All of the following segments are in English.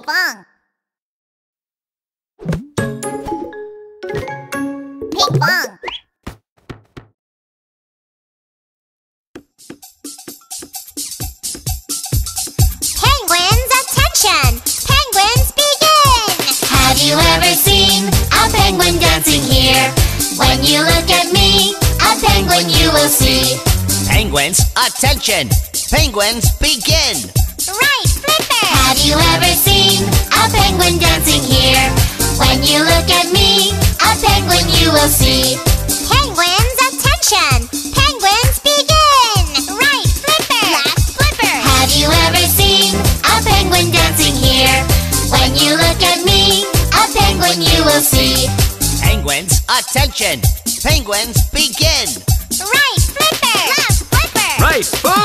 Ping pong. Ping pong. Penguins, attention! Penguins, begin! Have you ever seen a penguin dancing here? When you look at me, a penguin you will see. Penguins, attention! Penguins, begin! Right, Flipper! Have you ever seen a penguin dancing here? When you look at me, a penguin you will see. Penguins, attention! Penguins, begin! Right, Flipper! Left, Flipper! Have you ever seen a penguin dancing here? When you look at me, a penguin you will see. Penguins, attention! Penguins, begin! Right, Flipper! Left, Flipper! Right foot!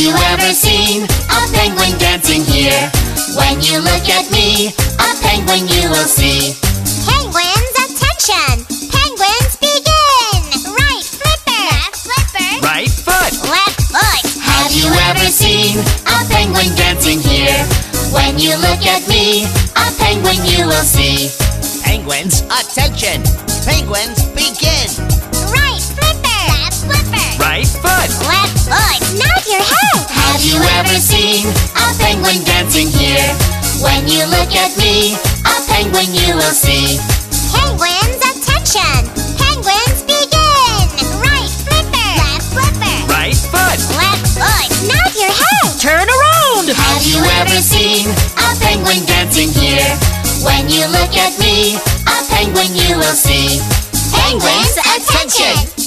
Have you ever seen a penguin dancing here? When you look at me, a penguin you will see. Penguins, attention! Penguins, begin! Right, Flipper! Left, Flipper! Right foot! Left foot! Have you ever seen a penguin dancing here? When you look at me, a penguin you will see. Penguins, attention! Penguins, begin! When you look at me, a penguin you will see. Penguins, attention! Penguins, begin! Right, Flipper! Left, Flipper! Right foot! Left foot! Nod your head! Turn around! Have you ever seen a penguin dancing here? When you look at me, a penguin you will see. Penguins, attention!